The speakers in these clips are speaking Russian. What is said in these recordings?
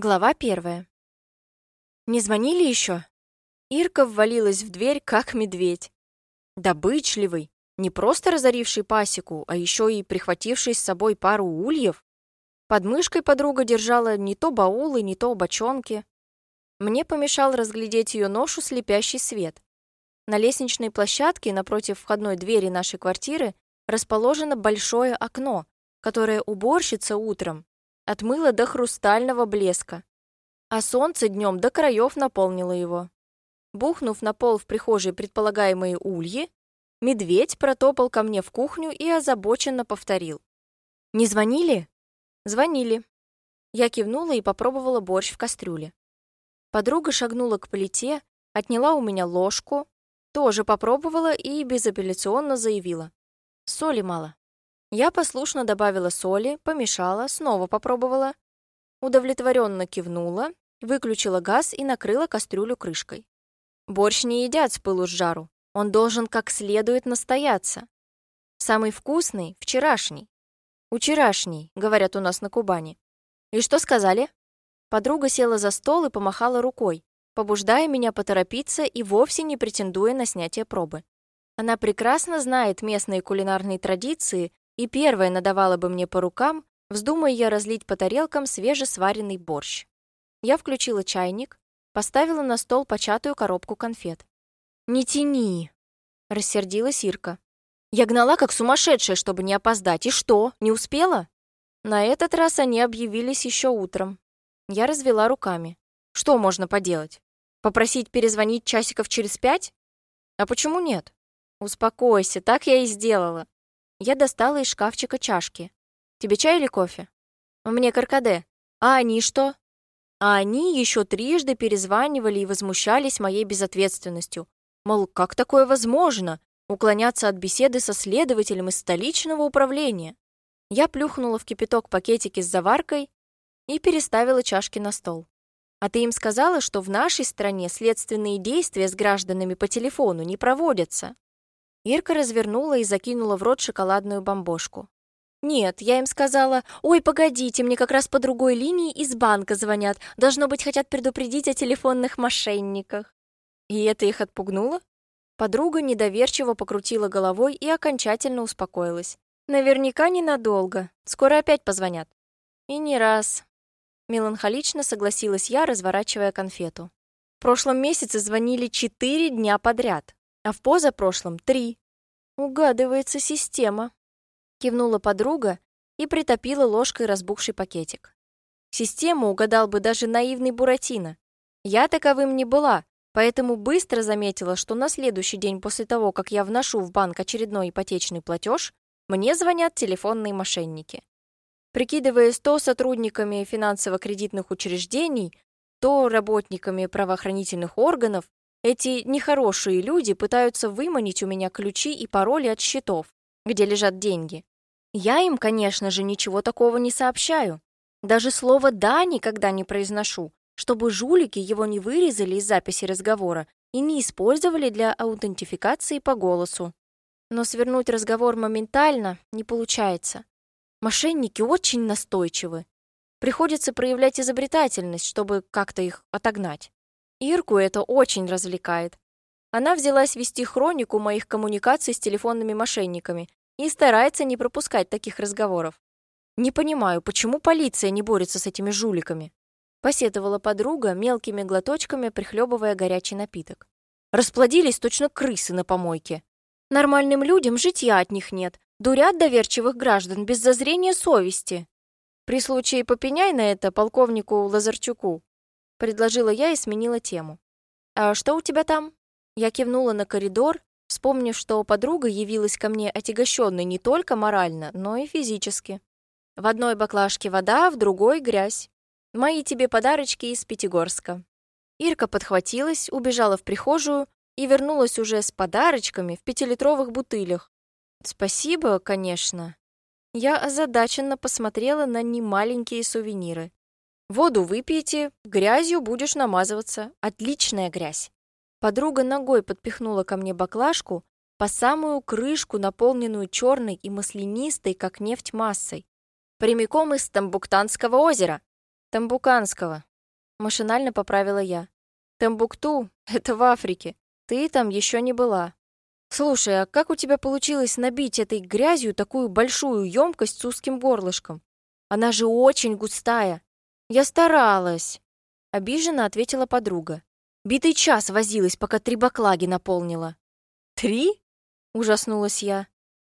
Глава первая. «Не звонили еще?» Ирка ввалилась в дверь, как медведь. Добычливый, не просто разоривший пасеку, а еще и прихвативший с собой пару ульев. Под мышкой подруга держала не то баулы, не то бочонки. Мне помешал разглядеть ее ношу слепящий свет. На лестничной площадке напротив входной двери нашей квартиры расположено большое окно, которое уборщица утром отмыло до хрустального блеска, а солнце днем до краев наполнило его. Бухнув на пол в прихожей предполагаемые ульи, медведь протопал ко мне в кухню и озабоченно повторил. «Не звонили?» «Звонили». Я кивнула и попробовала борщ в кастрюле. Подруга шагнула к плите, отняла у меня ложку, тоже попробовала и безапелляционно заявила. Соли мало. Я послушно добавила соли, помешала, снова попробовала. Удовлетворенно кивнула, выключила газ и накрыла кастрюлю крышкой. Борщ не едят с пылу с жару. Он должен как следует настояться. Самый вкусный — вчерашний. «Вчерашний», — говорят у нас на Кубани. «И что сказали?» Подруга села за стол и помахала рукой, побуждая меня поторопиться и вовсе не претендуя на снятие пробы. Она прекрасно знает местные кулинарные традиции и первая надавала бы мне по рукам, вздумая я разлить по тарелкам свежесваренный борщ. Я включила чайник, поставила на стол початую коробку конфет. «Не тяни!» — рассердилась Ирка. «Я гнала как сумасшедшая, чтобы не опоздать. И что, не успела?» На этот раз они объявились еще утром. Я развела руками. «Что можно поделать? Попросить перезвонить часиков через пять? А почему нет?» «Успокойся, так я и сделала. Я достала из шкафчика чашки. «Тебе чай или кофе?» «Мне каркаде». «А они что?» А они еще трижды перезванивали и возмущались моей безответственностью. Мол, как такое возможно? Уклоняться от беседы со следователем из столичного управления. Я плюхнула в кипяток пакетики с заваркой и переставила чашки на стол. А ты им сказала, что в нашей стране следственные действия с гражданами по телефону не проводятся? Ирка развернула и закинула в рот шоколадную бомбошку. «Нет, я им сказала, ой, погодите, мне как раз по другой линии из банка звонят, должно быть, хотят предупредить о телефонных мошенниках». И это их отпугнуло? Подруга недоверчиво покрутила головой и окончательно успокоилась. Наверняка ненадолго, скоро опять позвонят. И не раз. Меланхолично согласилась я, разворачивая конфету. В прошлом месяце звонили четыре дня подряд а в позапрошлом — три. Угадывается система. Кивнула подруга и притопила ложкой разбухший пакетик. Систему угадал бы даже наивный Буратино. Я таковым не была, поэтому быстро заметила, что на следующий день после того, как я вношу в банк очередной ипотечный платеж, мне звонят телефонные мошенники. Прикидываясь то сотрудниками финансово-кредитных учреждений, то работниками правоохранительных органов, эти нехорошие люди пытаются выманить у меня ключи и пароли от счетов, где лежат деньги. Я им, конечно же, ничего такого не сообщаю. Даже слово «да» никогда не произношу, чтобы жулики его не вырезали из записи разговора и не использовали для аутентификации по голосу. Но свернуть разговор моментально не получается. Мошенники очень настойчивы. Приходится проявлять изобретательность, чтобы как-то их отогнать. Ирку это очень развлекает. Она взялась вести хронику моих коммуникаций с телефонными мошенниками и старается не пропускать таких разговоров. Не понимаю, почему полиция не борется с этими жуликами? Посетовала подруга, мелкими глоточками прихлебывая горячий напиток. Расплодились точно крысы на помойке. Нормальным людям житья от них нет. Дурят доверчивых граждан без зазрения совести. При случае попеняй на это полковнику Лазарчуку. Предложила я и сменила тему. «А что у тебя там?» Я кивнула на коридор, вспомнив, что подруга явилась ко мне отягощенной не только морально, но и физически. В одной баклажке вода, в другой — грязь. Мои тебе подарочки из Пятигорска. Ирка подхватилась, убежала в прихожую и вернулась уже с подарочками в пятилитровых бутылях. Спасибо, конечно. Я озадаченно посмотрела на немаленькие сувениры. Воду выпейте, грязью будешь намазываться. Отличная грязь. Подруга ногой подпихнула ко мне баклажку по самую крышку, наполненную черной и маслянистой, как нефть, массой. Прямиком из Тамбуктанского озера. Тамбуканского, Машинально поправила я. Тембукту — это в Африке. Ты там еще не была. Слушай, а как у тебя получилось набить этой грязью такую большую емкость с узким горлышком? Она же очень густая. Я старалась. Обиженно ответила подруга. Битый час возилась, пока три баклаги наполнила. Три? Ужаснулась я.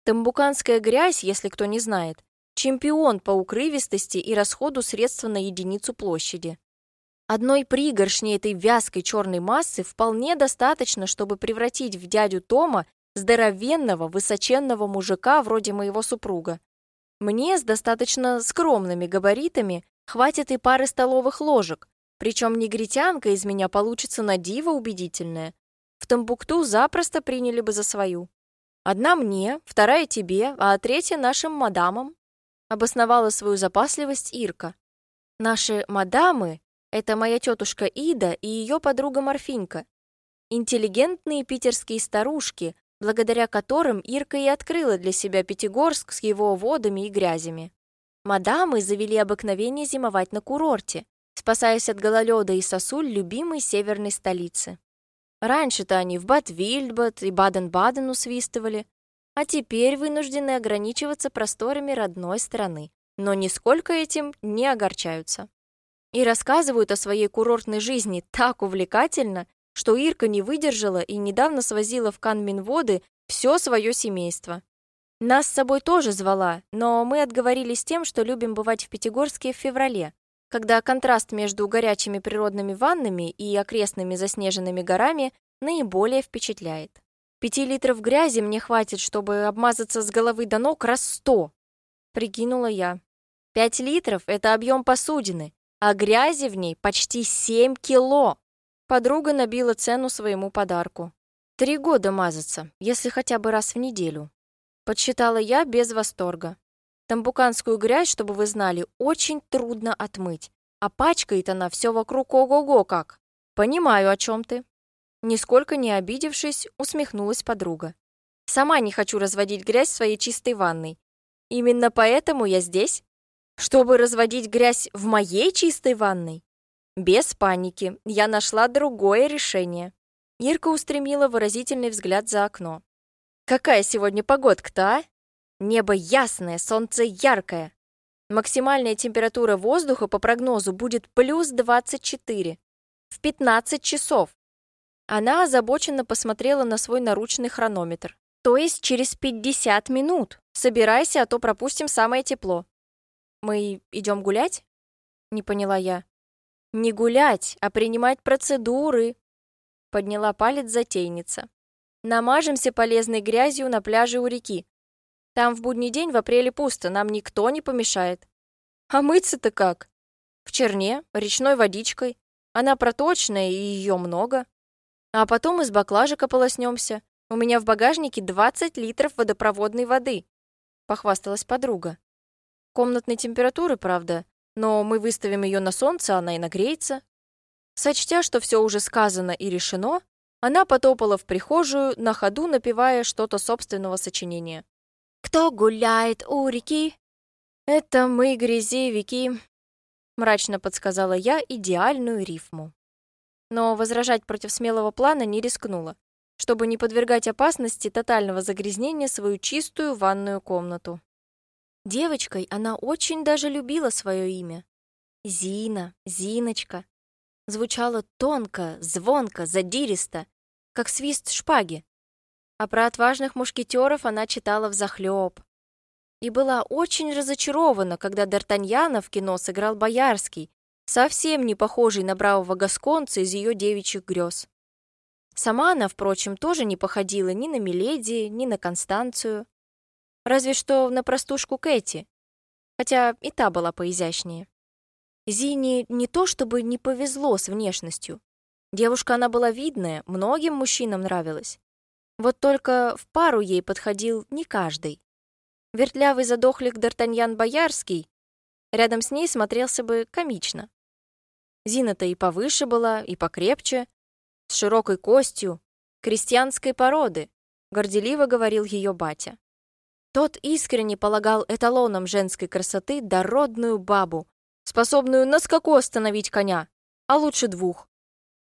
Тамбуканская грязь, если кто не знает, чемпион по укрывистости и расходу средств на единицу площади. Одной пригоршни этой вязкой черной массы вполне достаточно, чтобы превратить в дядю Тома здоровенного, высоченного мужика вроде моего супруга. Мне с достаточно скромными габаритами хватит и пары столовых ложек, причем негритянка из меня получится на диво убедительная. В Тамбукту запросто приняли бы за свою. Одна мне, вторая тебе, а третья нашим мадамам. Обосновала свою запасливость Ирка. Наши мадамы это моя тетушка Ида и ее подруга Марфинька. Интеллигентные питерские старушки, благодаря которым Ирка и открыла для себя Пятигорск с его водами и грязями. Мадамы завели обыкновение зимовать на курорте, спасаясь от гололеда и сосуль любимой северной столицы. Раньше-то они в Бад-Вильдбад и Баден-Баден усвистывали, а теперь вынуждены ограничиваться просторами родной страны, но нисколько этим не огорчаются. И рассказывают о своей курортной жизни так увлекательно, что Ирка не выдержала и недавно свозила в Канминводы все свое семейство. Нас с собой тоже звала, но мы отговорились тем, что любим бывать в Пятигорске в феврале, когда контраст между горячими природными ваннами и окрестными заснеженными горами наиболее впечатляет. Пяти литров грязи мне хватит, чтобы обмазаться с головы до ног раз сто, прикинула я. Пять литров — это объем посудины, а грязи в ней почти 7 кило. Подруга набила цену своему подарку. Три года мазаться, если хотя бы раз в неделю. Подсчитала я без восторга. Тамбуканскую грязь, чтобы вы знали, очень трудно отмыть. А пачкает она все вокруг ого-го как. Понимаю, о чем ты. Нисколько не обидевшись, усмехнулась подруга. Сама не хочу разводить грязь в своей чистой ванной. Именно поэтому я здесь, чтобы разводить грязь в моей чистой ванной? Без паники, я нашла другое решение. Ирка устремила выразительный взгляд за окно. Какая сегодня погодка-то, а? Небо ясное, солнце яркое. Максимальная температура воздуха по прогнозу будет плюс 24 в 15 часов. Она озабоченно посмотрела на свой наручный хронометр. То есть через 50 минут. Собирайся, а то пропустим самое тепло. «Мы идем гулять?» — не поняла я. «Не гулять, а принимать процедуры!» — подняла палец затейница. «Намажемся полезной грязью на пляже у реки. Там в будний день в апреле пусто, нам никто не помешает. А мыться-то как? В черне, речной водичкой. Она проточная, и ее много. А потом из баклажек ополоснемся. У меня в багажнике 20 литров водопроводной воды», — похвасталась подруга. Комнатной температуры, правда, но мы выставим ее на солнце, она и нагреется. Сочтя, что все уже сказано и решено, она потопала в прихожую, на ходу напевая что-то собственного сочинения. «Кто гуляет у реки?» «Это мы, грязевики», — мрачно подсказала я идеальную рифму. Но возражать против смелого плана не рискнула, чтобы не подвергать опасности тотального загрязнения свою чистую ванную комнату. Девочкой она очень даже любила свое имя. Зина, Зиночка. Звучало тонко, звонко, задиристо, как свист шпаги. А про отважных мушкетеров она читала взахлеб. И была очень разочарована, когда Д'Артаньяна в кино сыграл Боярский, совсем не похожий на бравого гасконца из ее девичьих грез. Сама она, впрочем, тоже не походила ни на Миледи, ни на Констанцию. Разве что на простушку Кэти, хотя и та была поизящнее. Зине не то чтобы не повезло с внешностью. Девушка она была видная, многим мужчинам нравилась. Вот только в пару ей подходил не каждый. Вертлявый задохлик Д'Артаньян Боярский рядом с ней смотрелся бы комично. Зина-то и повыше была, и покрепче, с широкой костью, крестьянской породы, горделиво говорил ее батя. Тот искренне полагал эталоном женской красоты дородную бабу, способную на скаку остановить коня, а лучше двух.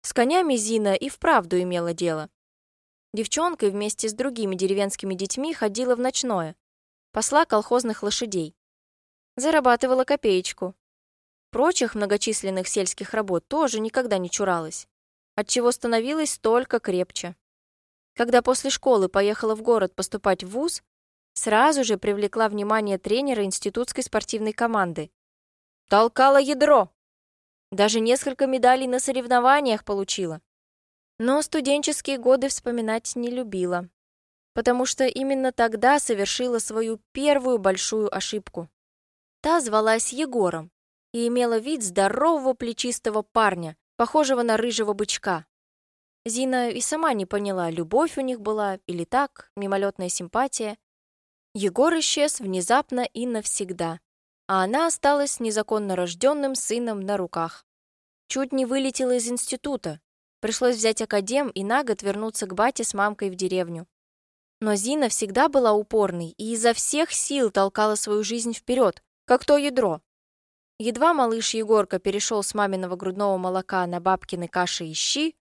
С конями Зина и вправду имела дело. Девчонкой вместе с другими деревенскими детьми ходила в ночное, посла колхозных лошадей. Зарабатывала копеечку. Прочих многочисленных сельских работ тоже никогда не чуралась, отчего становилась только крепче. Когда после школы поехала в город поступать в вуз, сразу же привлекла внимание тренера институтской спортивной команды. Толкала ядро! Даже несколько медалей на соревнованиях получила. Но студенческие годы вспоминать не любила, потому что именно тогда совершила свою первую большую ошибку. Та звалась Егором и имела вид здорового плечистого парня, похожего на рыжего бычка. Зина и сама не поняла, любовь у них была или так, мимолетная симпатия. Егор исчез внезапно и навсегда, а она осталась незаконно рожденным сыном на руках. Чуть не вылетела из института, Пришлось взять академ и на год вернуться к бате с мамкой в деревню. Но Зина всегда была упорной и изо всех сил толкала свою жизнь вперед, как то ядро. Едва малыш Егорка перешел с маминого грудного молока на бабкины каши и щи,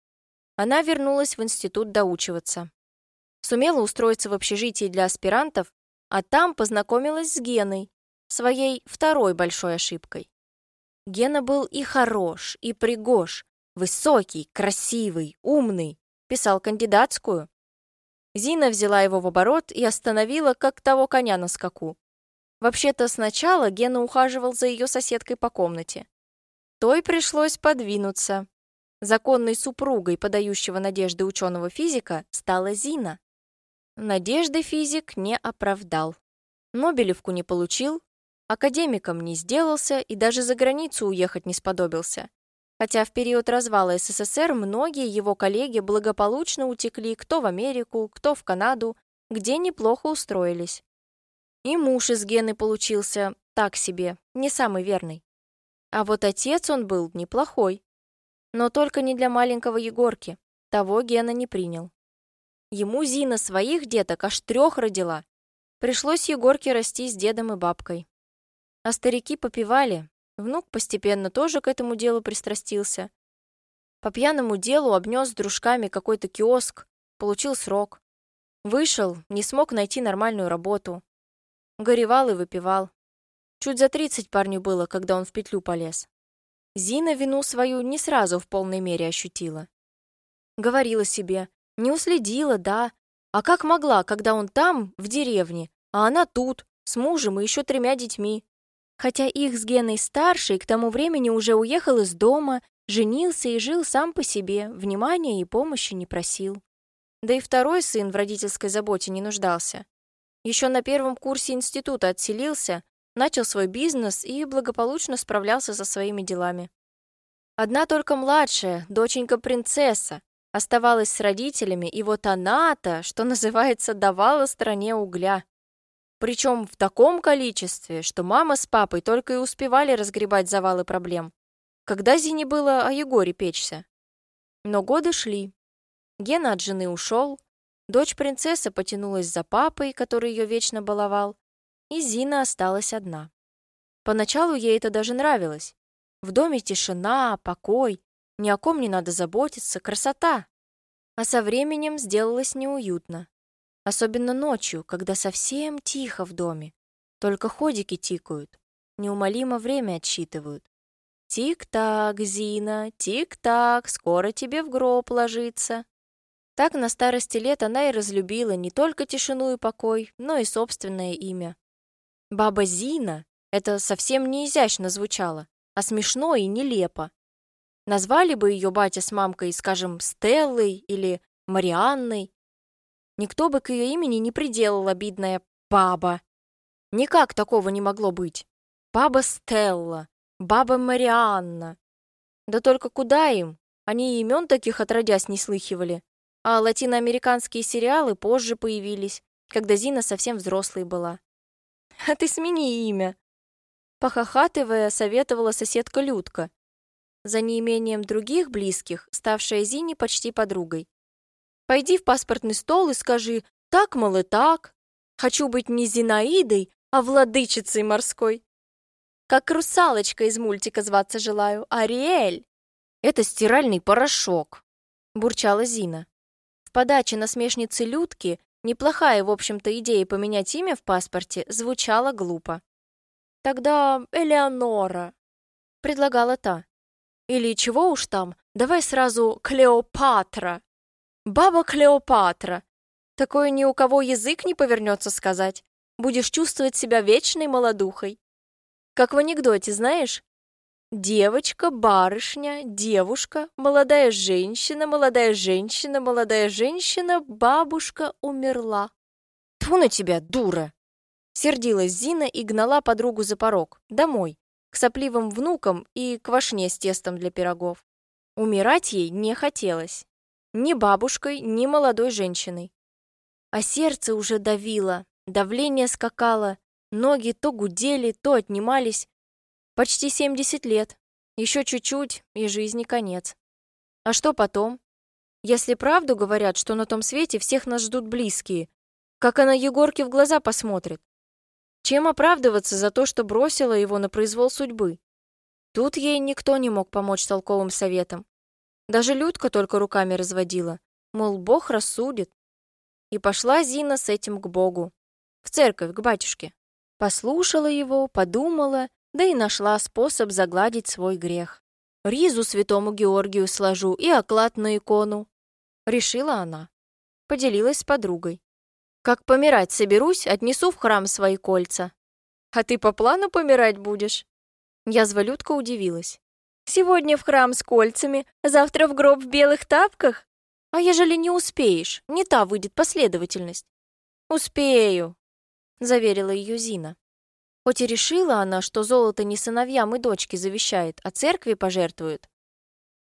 она вернулась в институт доучиваться. Сумела устроиться в общежитии для аспирантов, а там познакомилась с Геной, своей второй большой ошибкой. Гена был и хорош, и пригож, Высокий, красивый, умный. Писал кандидатскую. Зина взяла его в оборот и остановила, как того коня на скаку. Вообще-то сначала Гена ухаживал за ее соседкой по комнате. Той пришлось подвинуться. Законной супругой подающего надежды ученого-физика стала Зина. Надежды физик не оправдал. Нобелевку не получил, академиком не сделался и даже за границу уехать не сподобился хотя в период развала СССР многие его коллеги благополучно утекли кто в Америку, кто в Канаду, где неплохо устроились. И муж из Гены получился так себе, не самый верный. А вот отец он был неплохой. Но только не для маленького Егорки. Того Гена не принял. Ему Зина своих деток аж трех родила. Пришлось Егорке расти с дедом и бабкой. А старики попивали, Внук постепенно тоже к этому делу пристрастился. По пьяному делу обнес с дружками какой-то киоск, получил срок. Вышел, не смог найти нормальную работу. Горевал и выпивал. Чуть за тридцать парню было, когда он в петлю полез. Зина вину свою не сразу в полной мере ощутила. Говорила себе, не уследила, да, а как могла, когда он там, в деревне, а она тут, с мужем и еще тремя детьми. Хотя их с Геной старший к тому времени уже уехал из дома, женился и жил сам по себе, внимания и помощи не просил. Да и второй сын в родительской заботе не нуждался. Еще на первом курсе института отселился, начал свой бизнес и благополучно справлялся со своими делами. Одна только младшая, доченька-принцесса, оставалась с родителями, и вот она-то, что называется, давала стране угля. Причем в таком количестве, что мама с папой только и успевали разгребать завалы проблем. Когда Зине было о Егоре печься? Но годы шли. Гена от жены ушел, дочь принцессы потянулась за папой, который ее вечно баловал, и Зина осталась одна. Поначалу ей это даже нравилось. В доме тишина, покой, ни о ком не надо заботиться, красота. А со временем сделалось неуютно. Особенно ночью, когда совсем тихо в доме. Только ходики тикают, неумолимо время отсчитывают. «Тик-так, Зина, тик-так, скоро тебе в гроб ложиться». Так на старости лет она и разлюбила не только тишину и покой, но и собственное имя. Баба Зина — это совсем не изящно звучало, а смешно и нелепо. Назвали бы ее батя с мамкой, скажем, Стеллой или Марианной, Никто бы к ее имени не приделал обидное «баба». Никак такого не могло быть. Баба Стелла, баба Марианна. Да только куда им? Они имен таких отродясь не слыхивали. А латиноамериканские сериалы позже появились, когда Зина совсем взрослой была. «А ты смени имя!» Похохатывая, советовала соседка Людка, за неимением других близких, ставшая Зине почти подругой. Пойди в паспортный стол и скажи «так, мол, и так». Хочу быть не Зинаидой, а владычицей морской. Как русалочка из мультика зваться желаю, Ариэль. Это стиральный порошок, бурчала Зина. В подаче насмешницы Людки неплохая, в общем-то, идея поменять имя в паспорте звучала глупо. Тогда Элеонора, предлагала та. Или чего уж там, давай сразу Клеопатра. Баба Клеопатра. Такое ни у кого язык не повернется сказать. Будешь чувствовать себя вечной молодухой. Как в анекдоте, знаешь? Девочка, барышня, девушка, молодая женщина, молодая женщина, молодая женщина, бабушка умерла. Тьфу на тебя, дура! Сердилась Зина и гнала подругу за порог, домой, к сопливым внукам и к вошне с тестом для пирогов. Умирать ей не хотелось. Ни бабушкой, ни молодой женщиной. А сердце уже давило, давление скакало, ноги то гудели, то отнимались, Почти 70 лет. Еще чуть-чуть, и жизни конец. А что потом? Если правду говорят, что на том свете всех нас ждут близкие, как она Егорке в глаза посмотрит? Чем оправдываться за то, что бросила его на произвол судьбы? Тут ей никто не мог помочь толковым советом. Даже Людка только руками разводила, мол, Бог рассудит. И пошла Зина с этим к Богу, в церковь, к батюшке. Послушала его, подумала да и нашла способ загладить свой грех. Ризу святому Георгию сложу и оклад на икону. Решила она. Поделилась с подругой. Как помирать соберусь, отнесу в храм свои кольца. А ты по плану помирать будешь? Язва Людка удивилась. Сегодня в храм с кольцами, завтра в гроб в белых тапках? А ежели не успеешь, не та выйдет последовательность. Успею, заверила ее Зина. Хоть и решила она, что золото не сыновьям и дочке завещает, а церкви пожертвует,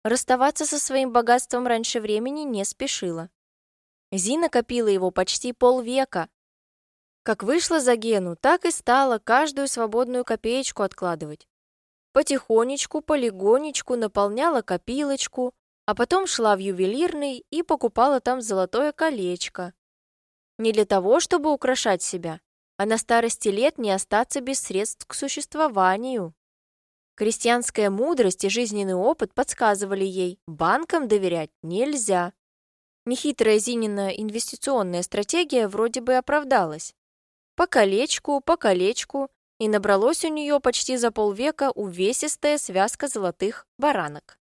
расставаться со своим богатством раньше времени не спешила. Зина копила его почти полвека. Как вышла за Гену, так и стала каждую свободную копеечку откладывать. Потихонечку, полигонечку наполняла копилочку, а потом шла в ювелирный и покупала там золотое колечко. Не для того, чтобы украшать себя, а на старости лет не остаться без средств к существованию. Крестьянская мудрость и жизненный опыт подсказывали ей, банкам доверять нельзя. Нехитрая Зинина инвестиционная стратегия вроде бы оправдалась. По колечку, по колечку, и набралось у нее почти за полвека увесистая связка золотых баранок.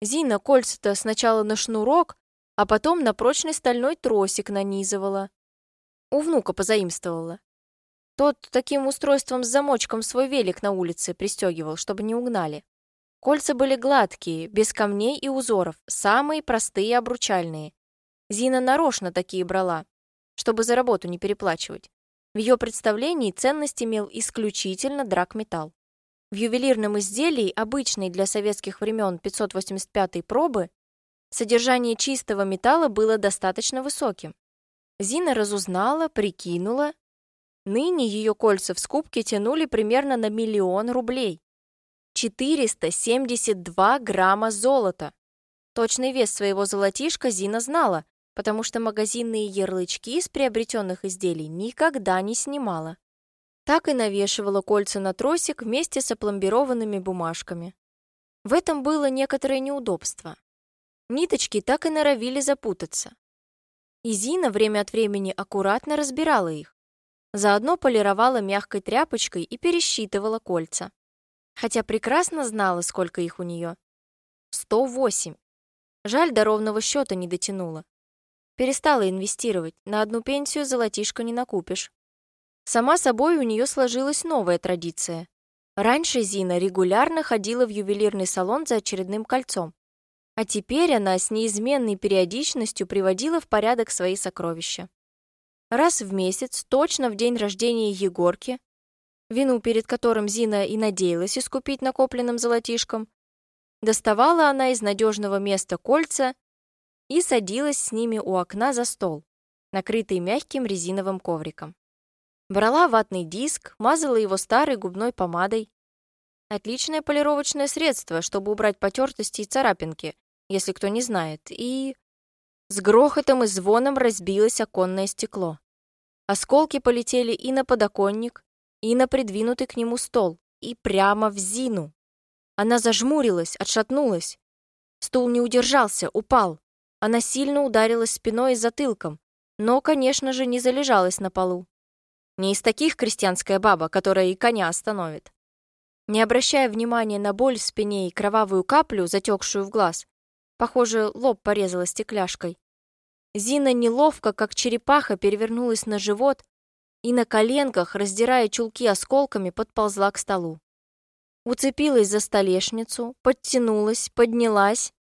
Зина кольца-то сначала на шнурок, а потом на прочный стальной тросик нанизывала. У внука позаимствовала. Тот таким устройством с замочком свой велик на улице пристегивал, чтобы не угнали. Кольца были гладкие, без камней и узоров, самые простые обручальные. Зина нарочно такие брала, чтобы за работу не переплачивать. В ее представлении ценность имел исключительно драгметалл. В ювелирном изделии, обычной для советских времен 585 пробы, содержание чистого металла было достаточно высоким. Зина разузнала, прикинула Ныне ее кольца в скупке тянули примерно на миллион рублей. 472 грамма золота. Точный вес своего золотишка Зина знала, потому что магазинные ярлычки из приобретенных изделий никогда не снимала. Так и навешивала кольца на тросик вместе с опломбированными бумажками. В этом было некоторое неудобство. Ниточки так и норовили запутаться. И Зина время от времени аккуратно разбирала их. Заодно полировала мягкой тряпочкой и пересчитывала кольца. Хотя прекрасно знала, сколько их у нее. 108. Жаль, до ровного счета не дотянула. Перестала инвестировать, на одну пенсию золотишко не накупишь. Сама собой у нее сложилась новая традиция. Раньше Зина регулярно ходила в ювелирный салон за очередным кольцом. А теперь она с неизменной периодичностью приводила в порядок свои сокровища. Раз в месяц, точно в день рождения Егорки, вину перед которым Зина и надеялась искупить накопленным золотишком, доставала она из надежного места кольца и садилась с ними у окна за стол, накрытый мягким резиновым ковриком. Брала ватный диск, мазала его старой губной помадой. Отличное полировочное средство, чтобы убрать потертости и царапинки, если кто не знает, и... С грохотом и звоном разбилось оконное стекло. Осколки полетели и на подоконник, и на придвинутый к нему стол, и прямо в Зину. Она зажмурилась, отшатнулась. Стул не удержался, упал. Она сильно ударилась спиной и затылком, но, конечно же, не залежалась на полу. Не из таких крестьянская баба, которая и коня остановит. Не обращая внимания на боль в спине и кровавую каплю, затекшую в глаз, похоже, лоб порезала стекляшкой, Зина неловко, как черепаха, перевернулась на живот и на коленках, раздирая чулки осколками, подползла к столу. Уцепилась за столешницу, подтянулась, поднялась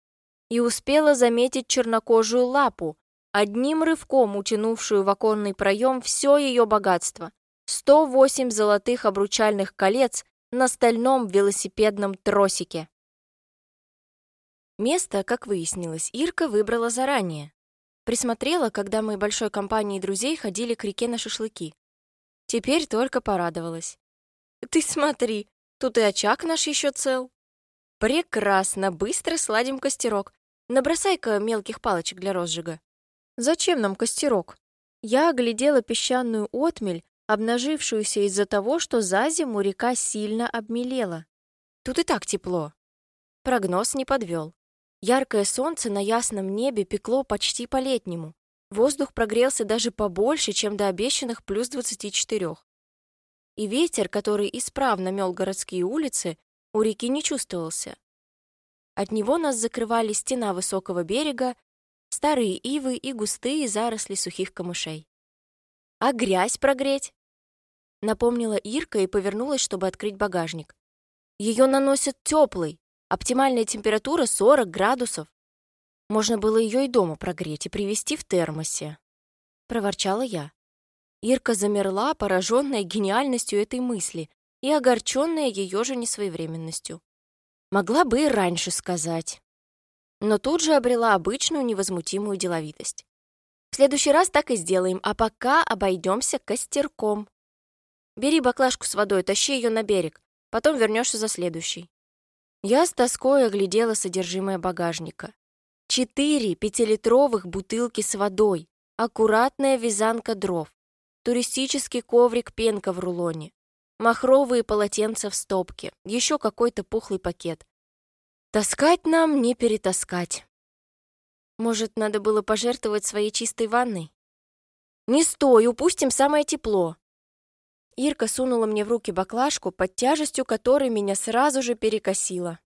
и успела заметить чернокожую лапу, одним рывком утянувшую в оконный проем все ее богатство. 108 золотых обручальных колец на стальном велосипедном тросике. Место, как выяснилось, Ирка выбрала заранее. Присмотрела, когда мы большой компанией друзей ходили к реке на шашлыки. Теперь только порадовалась. «Ты смотри, тут и очаг наш еще цел». «Прекрасно, быстро сладим костерок. Набросай-ка мелких палочек для розжига». «Зачем нам костерок?» Я оглядела песчаную отмель, обнажившуюся из-за того, что за зиму река сильно обмелела. Тут и так тепло. Прогноз не подвел. Яркое солнце на ясном небе пекло почти по-летнему. Воздух прогрелся даже побольше, чем до обещанных плюс 24. И ветер, который исправно мел городские улицы, у реки не чувствовался. От него нас закрывали стена высокого берега, старые ивы и густые заросли сухих камышей. «А грязь прогреть?» Напомнила Ирка и повернулась, чтобы открыть багажник. «Ее наносят теплый, Оптимальная температура 40 градусов. Можно было ее и дома прогреть и привезти в термосе. Проворчала я. Ирка замерла, пораженная гениальностью этой мысли и огорченная ее же несвоевременностью. Могла бы и раньше сказать. Но тут же обрела обычную невозмутимую деловитость. В следующий раз так и сделаем, а пока обойдемся костерком. Бери баклажку с водой, тащи ее на берег, потом вернешься за следующей. Я с тоской оглядела содержимое багажника. Четыре пятилитровых бутылки с водой, аккуратная вязанка дров, туристический коврик-пенка в рулоне, махровые полотенца в стопке, еще какой-то пухлый пакет. Таскать нам не перетаскать. Может, надо было пожертвовать своей чистой ванной? Не стой, упустим самое тепло. Ирка сунула мне в руки баклажку, под тяжестью которой меня сразу же перекосило.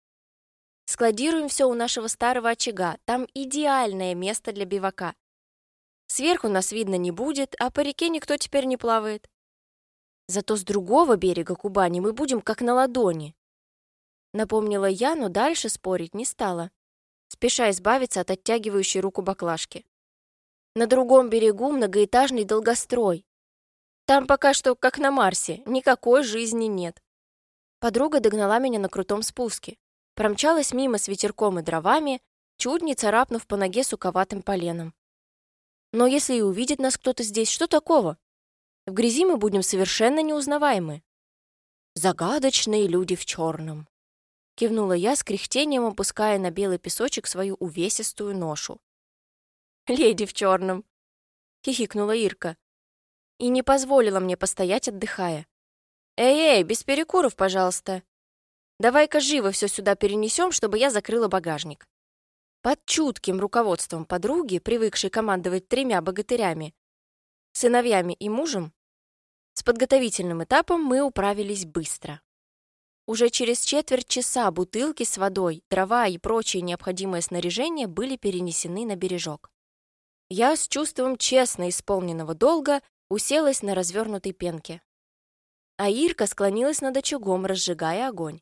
Складируем все у нашего старого очага, там идеальное место для бивака. Сверху нас видно не будет, а по реке никто теперь не плавает. Зато с другого берега Кубани мы будем как на ладони. Напомнила я, но дальше спорить не стала, спеша избавиться от оттягивающей руку баклажки. На другом берегу многоэтажный долгострой, там пока что как на Марсе, никакой жизни нет. Подруга догнала меня на крутом спуске. Промчалась мимо с ветерком и дровами, чуть не царапнув по ноге суковатым поленом. Но если и увидит нас кто-то здесь, что такого? В грязи мы будем совершенно неузнаваемы. Загадочные люди в черном. Кивнула я с кряхтением, опуская на белый песочек свою увесистую ношу. «Леди в черном!» — хихикнула Ирка и не позволила мне постоять, отдыхая. «Эй-эй, без перекуров, пожалуйста. Давай-ка живо все сюда перенесем, чтобы я закрыла багажник». Под чутким руководством подруги, привыкшей командовать тремя богатырями, сыновьями и мужем, с подготовительным этапом мы управились быстро. Уже через четверть часа бутылки с водой, дрова и прочее необходимое снаряжение были перенесены на бережок. Я с чувством честно исполненного долга уселась на развернутой пенке. А Ирка склонилась над очагом, разжигая огонь.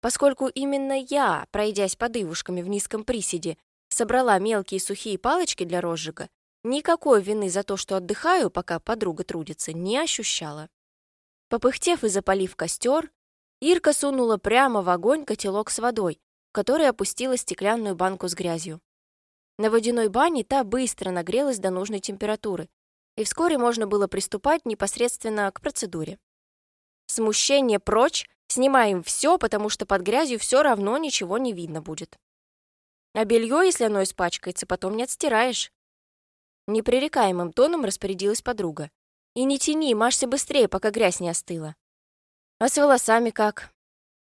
Поскольку именно я, пройдясь под ивушками в низком приседе, собрала мелкие сухие палочки для розжига, никакой вины за то, что отдыхаю, пока подруга трудится, не ощущала. Попыхтев и запалив костер, Ирка сунула прямо в огонь котелок с водой, в который опустила стеклянную банку с грязью. На водяной бане та быстро нагрелась до нужной температуры, и вскоре можно было приступать непосредственно к процедуре. Смущение прочь, снимаем все, потому что под грязью все равно ничего не видно будет. А белье, если оно испачкается, потом не отстираешь. Непререкаемым тоном распорядилась подруга. И не тяни, мажься быстрее, пока грязь не остыла. А с волосами как?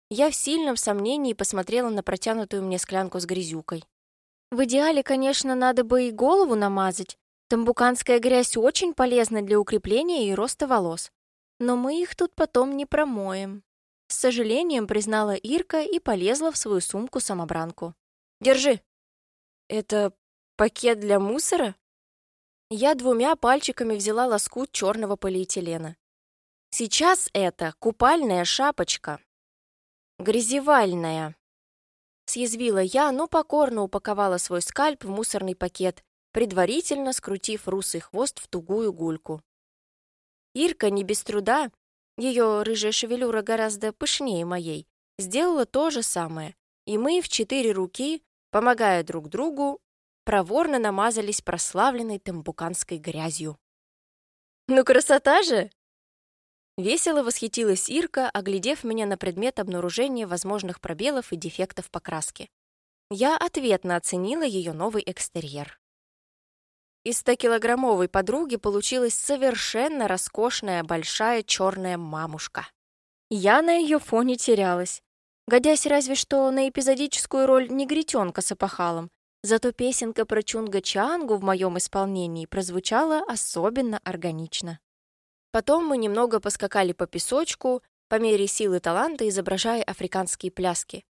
Я в сильном сомнении посмотрела на протянутую мне склянку с грязюкой. В идеале, конечно, надо бы и голову намазать. Тамбуканская грязь очень полезна для укрепления и роста волос. Но мы их тут потом не промоем. С сожалением признала Ирка и полезла в свою сумку-самобранку. «Держи!» «Это пакет для мусора?» Я двумя пальчиками взяла лоскут черного полиэтилена. Сейчас это купальная шапочка. Грязевальная. Съязвила я, но покорно упаковала свой скальп в мусорный пакет, предварительно скрутив русый хвост в тугую гульку. Ирка не без труда, ее рыжая шевелюра гораздо пышнее моей, сделала то же самое, и мы в четыре руки, помогая друг другу, проворно намазались прославленной тамбуканской грязью. «Ну, красота же!» Весело восхитилась Ирка, оглядев меня на предмет обнаружения возможных пробелов и дефектов покраски. Я ответно оценила ее новый экстерьер. Из 100-килограммовой подруги получилась совершенно роскошная большая черная мамушка. Я на ее фоне терялась, годясь разве что на эпизодическую роль негритенка с опахалом, зато песенка про Чунга-Чангу в моем исполнении прозвучала особенно органично. Потом мы немного поскакали по песочку, по мере силы таланта изображая африканские пляски.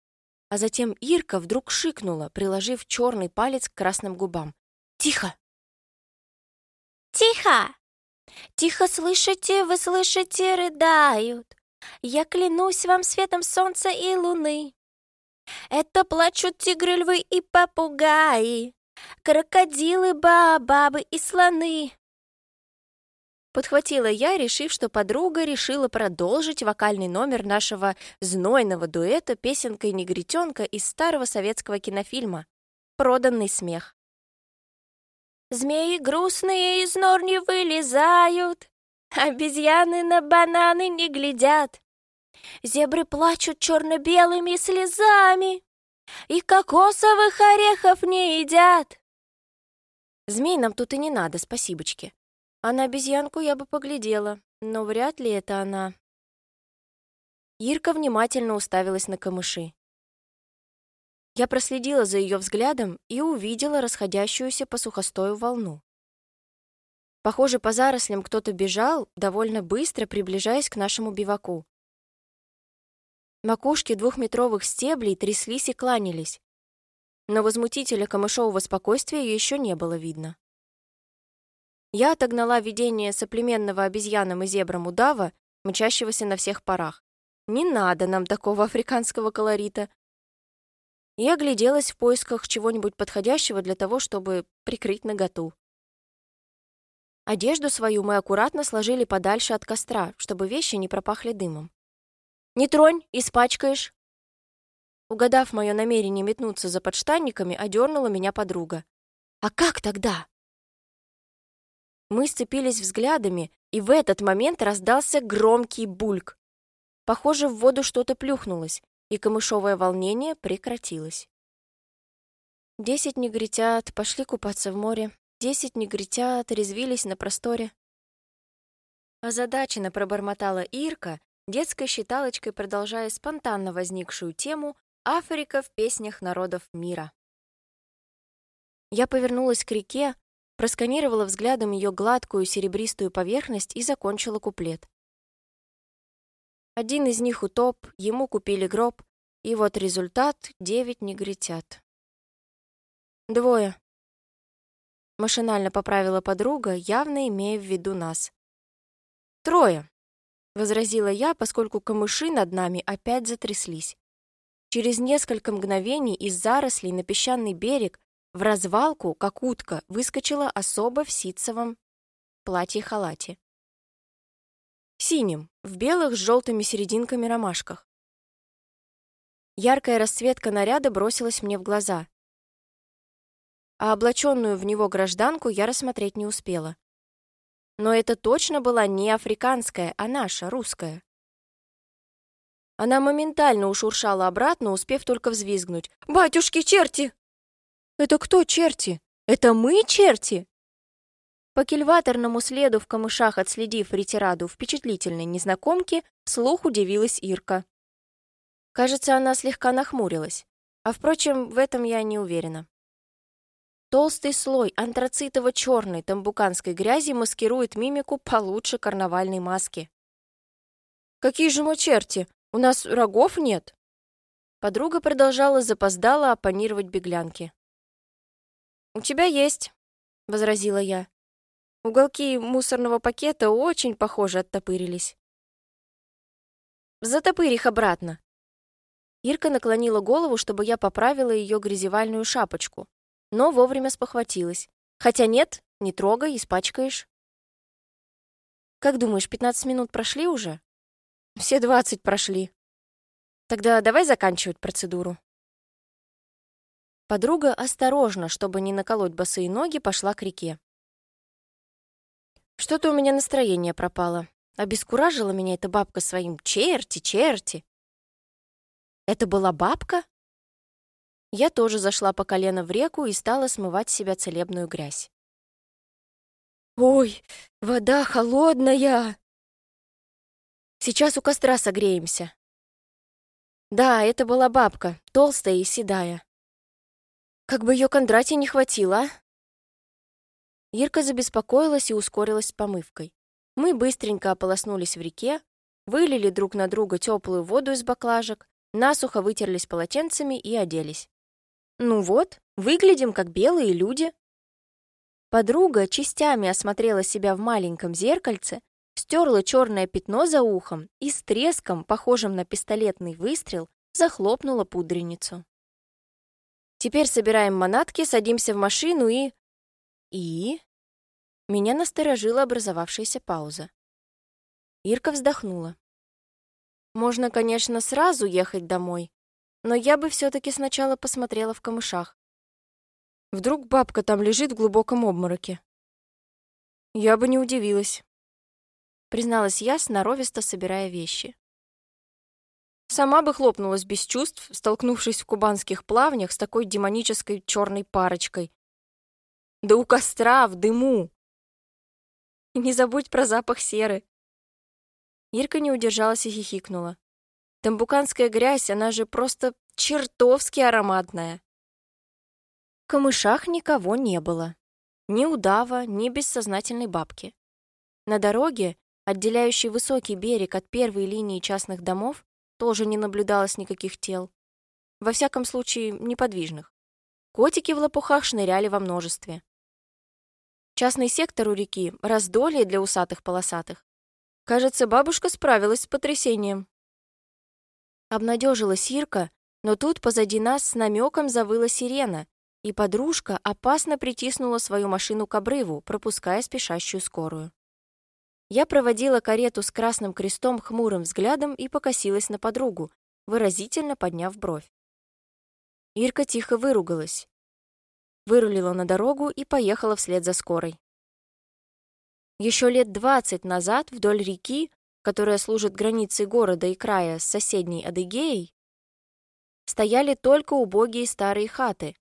А затем Ирка вдруг шикнула, приложив черный палец к красным губам. «Тихо!» «Тихо! Тихо, слышите, вы слышите, рыдают. Я клянусь вам светом солнца и луны. Это плачут тигры, львы и попугаи, крокодилы, бабабы и слоны. Подхватила я, решив, что подруга решила продолжить вокальный номер нашего знойного дуэта песенкой негритенка из старого советского кинофильма «Проданный смех». Змеи грустные из нор не вылезают, Обезьяны на бананы не глядят, Зебры плачут черно-белыми слезами И кокосовых орехов не едят. Змей нам тут и не надо, спасибочки. А на обезьянку я бы поглядела, но вряд ли это она. Ирка внимательно уставилась на камыши. Я проследила за ее взглядом и увидела расходящуюся по сухостою волну. Похоже, по зарослям кто-то бежал, довольно быстро приближаясь к нашему биваку. Макушки двухметровых стеблей тряслись и кланялись, но возмутителя камышового спокойствия еще не было видно. Я отогнала видение соплеменного обезьянам и зебрам удава, мчащегося на всех парах. Не надо нам такого африканского колорита. Я огляделась в поисках чего-нибудь подходящего для того, чтобы прикрыть наготу. Одежду свою мы аккуратно сложили подальше от костра, чтобы вещи не пропахли дымом. «Не тронь, испачкаешь!» Угадав мое намерение метнуться за подштанниками, одернула меня подруга. «А как тогда?» Мы сцепились взглядами, и в этот момент раздался громкий бульк. Похоже, в воду что-то плюхнулось, и камышовое волнение прекратилось. Десять негритят пошли купаться в море, десять негритят резвились на просторе. Озадаченно пробормотала Ирка, детской считалочкой продолжая спонтанно возникшую тему «Африка в песнях народов мира». Я повернулась к реке, просканировала взглядом ее гладкую серебристую поверхность и закончила куплет. Один из них утоп, ему купили гроб, и вот результат — девять негритят. Двое. Машинально поправила подруга, явно имея в виду нас. Трое, возразила я, поскольку камыши над нами опять затряслись. Через несколько мгновений из зарослей на песчаный берег в развалку, как утка, выскочила особо в ситцевом платье-халате. Синим, в белых с желтыми серединками ромашках. Яркая расцветка наряда бросилась мне в глаза, а облаченную в него гражданку я рассмотреть не успела. Но это точно была не африканская, а наша, русская. Она моментально ушуршала обратно, успев только взвизгнуть. «Батюшки, черти!» «Это кто черти? Это мы черти?» По кильваторному следу в камышах отследив ретираду впечатлительной незнакомки, вслух удивилась Ирка. Кажется, она слегка нахмурилась. А впрочем, в этом я не уверена. Толстый слой антрацитово-черной тамбуканской грязи маскирует мимику получше карнавальной маски. «Какие же мы черти! У нас рогов нет!» Подруга продолжала запоздала оппонировать беглянке. «У тебя есть», — возразила я. Уголки мусорного пакета очень, похоже, оттопырились. «Затопырь их обратно», Ирка наклонила голову, чтобы я поправила ее грязевальную шапочку, но вовремя спохватилась. Хотя нет, не трогай, испачкаешь. Как думаешь, 15 минут прошли уже? Все 20 прошли. Тогда давай заканчивать процедуру. Подруга осторожно, чтобы не наколоть босые ноги, пошла к реке. Что-то у меня настроение пропало. Обескуражила меня эта бабка своим «черти, черти». Это была бабка? Я тоже зашла по колено в реку и стала смывать с себя целебную грязь. «Ой, вода холодная!» «Сейчас у костра согреемся». Да, это была бабка, толстая и седая. Как бы ее Кондратья не хватило, а? Ирка забеспокоилась и ускорилась с помывкой. Мы быстренько ополоснулись в реке, вылили друг на друга теплую воду из баклажек, насухо вытерлись полотенцами и оделись. Ну вот, выглядим как белые люди. Подруга частями осмотрела себя в маленьком зеркальце, стерла черное пятно за ухом и с треском, похожим на пистолетный выстрел, захлопнула пудреницу. Теперь собираем манатки, садимся в машину и... И... Меня насторожила образовавшаяся пауза. Ирка вздохнула. Можно, конечно, сразу ехать домой, но я бы все-таки сначала посмотрела в камышах. Вдруг бабка там лежит в глубоком обмороке. Я бы не удивилась, призналась я, сноровисто собирая вещи. Сама бы хлопнулась без чувств, столкнувшись в кубанских плавнях с такой демонической черной парочкой. Да у костра, в дыму. И не забудь про запах серы. Ирка не удержалась и хихикнула. Тамбуканская грязь, она же просто чертовски ароматная. В камышах никого не было. Ни удава, ни бессознательной бабки. На дороге, отделяющей высокий берег от первой линии частных домов, тоже не наблюдалось никаких тел. Во всяком случае, неподвижных. Котики в лопухах шныряли во множестве. Частный сектор у реки — раздолье для усатых-полосатых. Кажется, бабушка справилась с потрясением. Обнадежила Сирка, но тут позади нас с намеком завыла сирена, и подружка опасно притиснула свою машину к обрыву, пропуская спешащую скорую. Я проводила карету с красным крестом хмурым взглядом и покосилась на подругу, выразительно подняв бровь. Ирка тихо выругалась, вырулила на дорогу и поехала вслед за скорой. Еще лет двадцать назад вдоль реки, которая служит границей города и края с соседней Адыгеей, стояли только убогие старые хаты.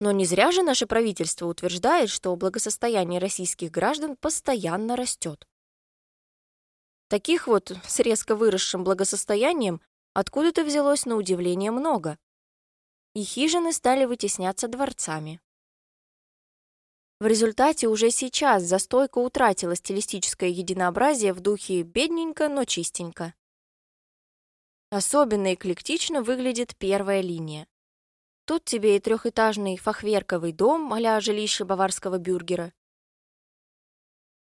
Но не зря же наше правительство утверждает, что благосостояние российских граждан постоянно растет. Таких вот с резко выросшим благосостоянием откуда-то взялось на удивление много. И хижины стали вытесняться дворцами. В результате уже сейчас застойка утратила стилистическое единообразие в духе «бедненько, но чистенько». Особенно эклектично выглядит первая линия. Тут тебе и трехэтажный фахверковый дом а жилище баварского бюргера,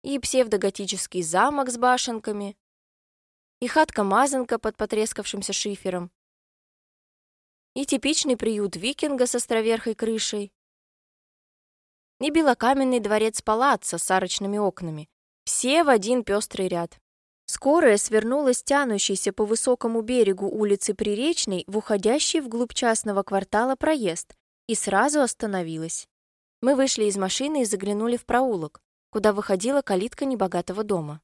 и псевдоготический замок с башенками, и хатка-мазанка под потрескавшимся шифером, и типичный приют викинга с островерхой крышей, и белокаменный дворец палаца с арочными окнами. Все в один пестрый ряд. Скорая свернула с тянущейся по высокому берегу улицы Приречной в уходящий вглубь частного квартала проезд и сразу остановилась. Мы вышли из машины и заглянули в проулок, куда выходила калитка небогатого дома.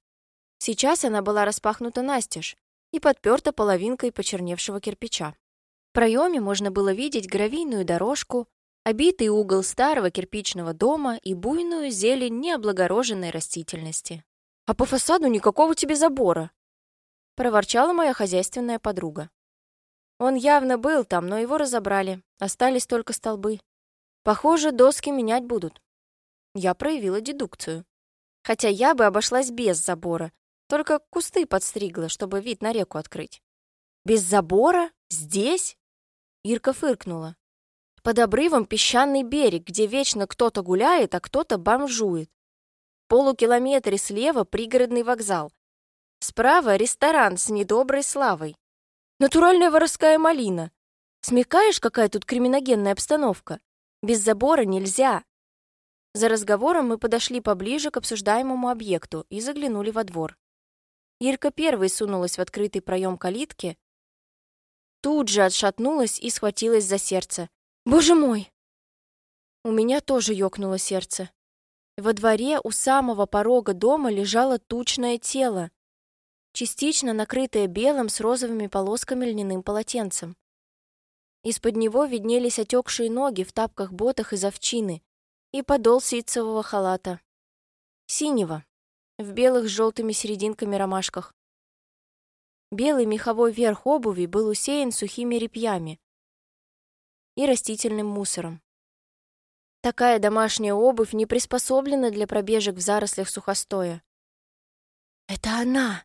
Сейчас она была распахнута настежь и подперта половинкой почерневшего кирпича. В проеме можно было видеть гравийную дорожку, обитый угол старого кирпичного дома и буйную зелень необлагороженной растительности. «А по фасаду никакого тебе забора!» проворчала моя хозяйственная подруга. Он явно был там, но его разобрали. Остались только столбы. Похоже, доски менять будут. Я проявила дедукцию. Хотя я бы обошлась без забора, только кусты подстригла, чтобы вид на реку открыть. Без забора? Здесь? Ирка фыркнула. Под обрывом песчаный берег, где вечно кто-то гуляет, а кто-то бомжует. В полукилометре слева пригородный вокзал. Справа ресторан с недоброй славой. Натуральная воровская малина. Смекаешь, какая тут криминогенная обстановка? Без забора нельзя. За разговором мы подошли поближе к обсуждаемому объекту и заглянули во двор. Ирка первой сунулась в открытый проем калитки, тут же отшатнулась и схватилась за сердце. «Боже мой!» У меня тоже ёкнуло сердце. Во дворе у самого порога дома лежало тучное тело, частично накрытое белым с розовыми полосками льняным полотенцем. Из-под него виднелись отекшие ноги в тапках-ботах из овчины и подол ситцевого халата. Синего, в белых с желтыми серединками ромашках. Белый меховой верх обуви был усеян сухими репьями и растительным мусором. Такая домашняя обувь не приспособлена для пробежек в зарослях сухостоя. «Это она!»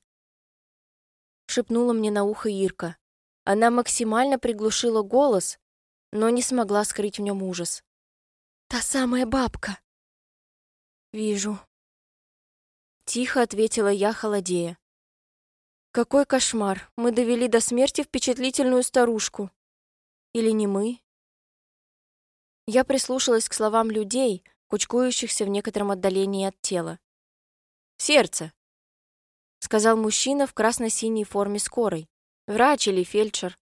шепнула мне на ухо Ирка. Она максимально приглушила голос, но не смогла скрыть в нем ужас. «Та самая бабка!» «Вижу». Тихо ответила я, холодея. «Какой кошмар! Мы довели до смерти впечатлительную старушку. Или не мы?» Я прислушалась к словам людей, кучкующихся в некотором отдалении от тела. «Сердце!» сказал мужчина в красно-синей форме скорой. Врач или фельдшер.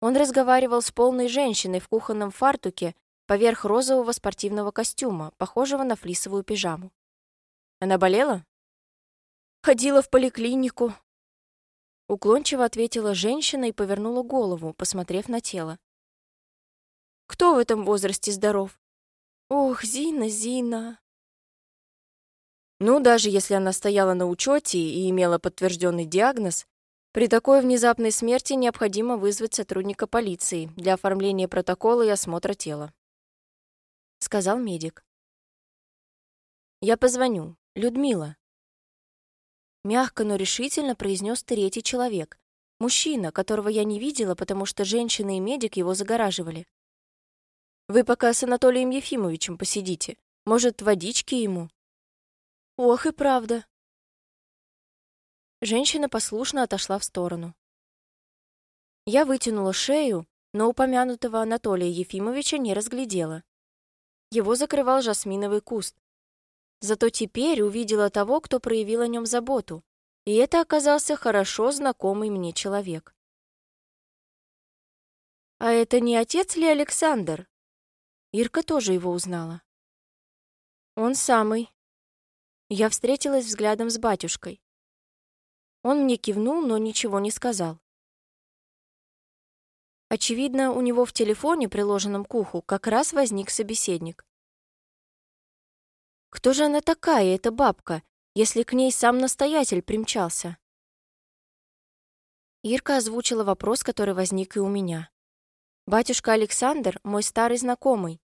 Он разговаривал с полной женщиной в кухонном фартуке поверх розового спортивного костюма, похожего на флисовую пижаму. Она болела? Ходила в поликлинику. Уклончиво ответила женщина и повернула голову, посмотрев на тело. Кто в этом возрасте здоров? Ох, Зина, Зина. Ну, даже если она стояла на учете и имела подтвержденный диагноз, при такой внезапной смерти необходимо вызвать сотрудника полиции для оформления протокола и осмотра тела. Сказал медик. «Я позвоню. Людмила». Мягко, но решительно произнес третий человек. Мужчина, которого я не видела, потому что женщина и медик его загораживали. «Вы пока с Анатолием Ефимовичем посидите. Может, водички ему?» Ох и правда. Женщина послушно отошла в сторону. Я вытянула шею, но упомянутого Анатолия Ефимовича не разглядела. Его закрывал жасминовый куст. Зато теперь увидела того, кто проявил о нем заботу, и это оказался хорошо знакомый мне человек. «А это не отец ли Александр?» Ирка тоже его узнала. «Он самый», я встретилась взглядом с батюшкой. Он мне кивнул, но ничего не сказал. Очевидно, у него в телефоне, приложенном к уху, как раз возник собеседник. Кто же она такая, эта бабка, если к ней сам настоятель примчался? Ирка озвучила вопрос, который возник и у меня. Батюшка Александр — мой старый знакомый,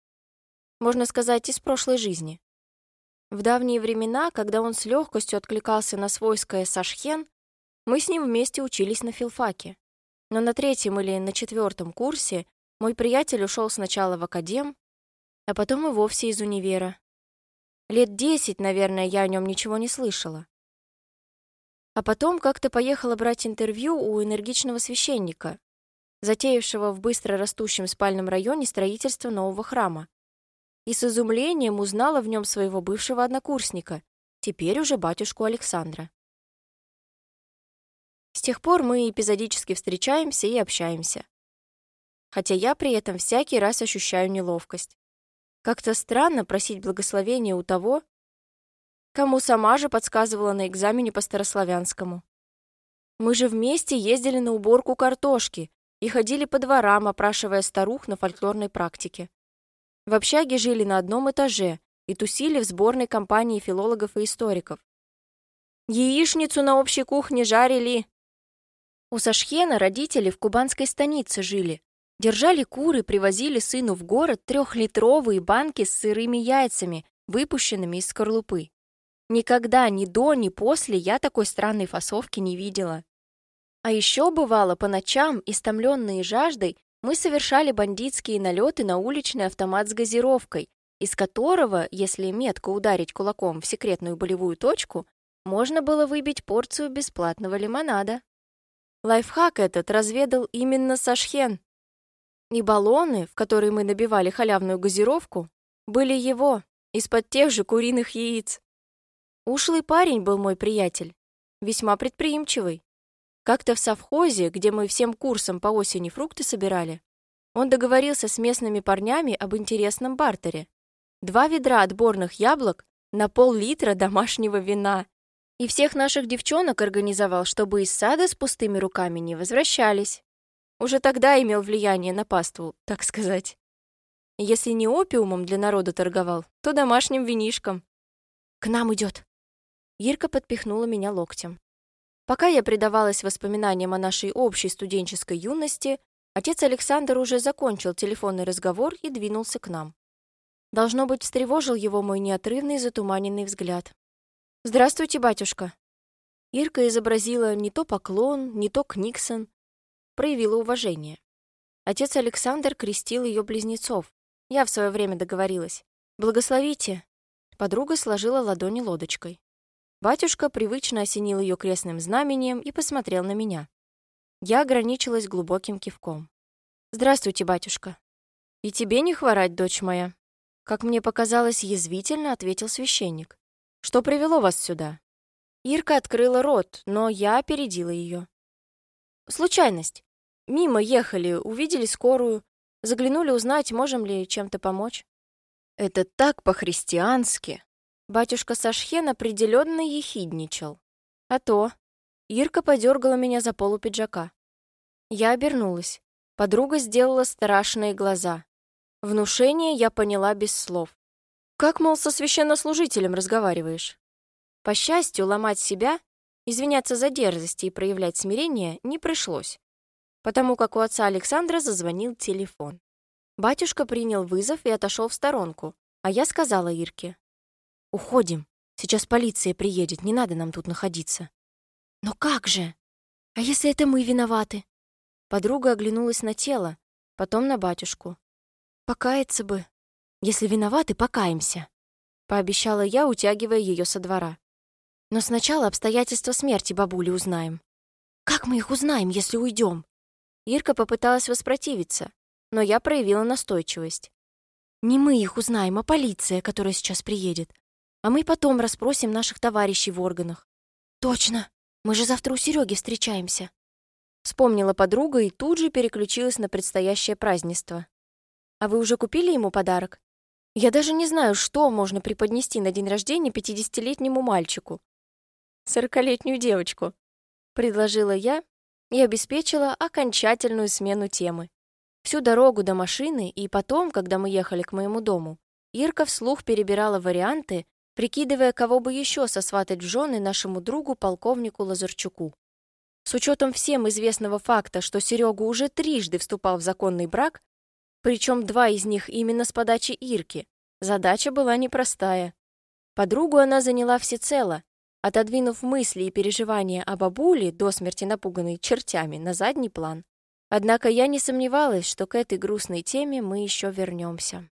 можно сказать, из прошлой жизни. В давние времена, когда он с легкостью откликался на свойское сашхен, мы с ним вместе учились на филфаке. Но на третьем или на четвертом курсе мой приятель ушел сначала в академ, а потом и вовсе из универа. Лет десять, наверное, я о нем ничего не слышала. А потом как-то поехала брать интервью у энергичного священника, затеявшего в быстро растущем спальном районе строительство нового храма и с изумлением узнала в нем своего бывшего однокурсника, теперь уже батюшку Александра. С тех пор мы эпизодически встречаемся и общаемся. Хотя я при этом всякий раз ощущаю неловкость. Как-то странно просить благословения у того, кому сама же подсказывала на экзамене по старославянскому. Мы же вместе ездили на уборку картошки и ходили по дворам, опрашивая старух на фольклорной практике. В общаге жили на одном этаже и тусили в сборной компании филологов и историков. «Яичницу на общей кухне жарили!» У Сашхена родители в кубанской станице жили. Держали куры, привозили сыну в город трехлитровые банки с сырыми яйцами, выпущенными из скорлупы. Никогда ни до, ни после я такой странной фасовки не видела. А еще бывало по ночам, истомленные жаждой, мы совершали бандитские налеты на уличный автомат с газировкой, из которого, если метко ударить кулаком в секретную болевую точку, можно было выбить порцию бесплатного лимонада. Лайфхак этот разведал именно Сашхен. И баллоны, в которые мы набивали халявную газировку, были его, из-под тех же куриных яиц. Ушлый парень был мой приятель, весьма предприимчивый. Как-то в совхозе, где мы всем курсом по осени фрукты собирали, он договорился с местными парнями об интересном бартере. Два ведра отборных яблок на пол-литра домашнего вина. И всех наших девчонок организовал, чтобы из сада с пустыми руками не возвращались. Уже тогда имел влияние на паству, так сказать. Если не опиумом для народа торговал, то домашним винишком. «К нам идет!» Ирка подпихнула меня локтем. Пока я предавалась воспоминаниям о нашей общей студенческой юности, отец Александр уже закончил телефонный разговор и двинулся к нам. Должно быть, встревожил его мой неотрывный затуманенный взгляд. «Здравствуйте, батюшка!» Ирка изобразила не то поклон, не то книксон, проявила уважение. Отец Александр крестил ее близнецов. Я в свое время договорилась. «Благословите!» Подруга сложила ладони лодочкой. Батюшка привычно осенил ее крестным знамением и посмотрел на меня. Я ограничилась глубоким кивком. «Здравствуйте, батюшка». «И тебе не хворать, дочь моя», — как мне показалось, язвительно ответил священник. «Что привело вас сюда?» Ирка открыла рот, но я опередила ее. «Случайность. Мимо ехали, увидели скорую, заглянули узнать, можем ли чем-то помочь». «Это так по-христиански», Батюшка Сашхен определенно ехидничал. А то. Ирка подергала меня за полу пиджака. Я обернулась. Подруга сделала страшные глаза. Внушение я поняла без слов. Как, мол, со священнослужителем разговариваешь? По счастью, ломать себя, извиняться за дерзости и проявлять смирение не пришлось, потому как у отца Александра зазвонил телефон. Батюшка принял вызов и отошел в сторонку, а я сказала Ирке, «Уходим. Сейчас полиция приедет, не надо нам тут находиться». «Но как же? А если это мы виноваты?» Подруга оглянулась на тело, потом на батюшку. «Покаяться бы. Если виноваты, покаемся», — пообещала я, утягивая ее со двора. «Но сначала обстоятельства смерти бабули узнаем». «Как мы их узнаем, если уйдем?» Ирка попыталась воспротивиться, но я проявила настойчивость. «Не мы их узнаем, а полиция, которая сейчас приедет а мы потом расспросим наших товарищей в органах. Точно, мы же завтра у Сереги встречаемся. Вспомнила подруга и тут же переключилась на предстоящее празднество. А вы уже купили ему подарок? Я даже не знаю, что можно преподнести на день рождения пятидесятилетнему мальчику. Сорокалетнюю девочку, предложила я и обеспечила окончательную смену темы. Всю дорогу до машины и потом, когда мы ехали к моему дому, Ирка вслух перебирала варианты, прикидывая, кого бы еще сосватать в жены нашему другу полковнику Лазарчуку. С учетом всем известного факта, что Серега уже трижды вступал в законный брак, причем два из них именно с подачи Ирки, задача была непростая. Подругу она заняла всецело, отодвинув мысли и переживания о бабуле, до смерти напуганной чертями, на задний план. Однако я не сомневалась, что к этой грустной теме мы еще вернемся.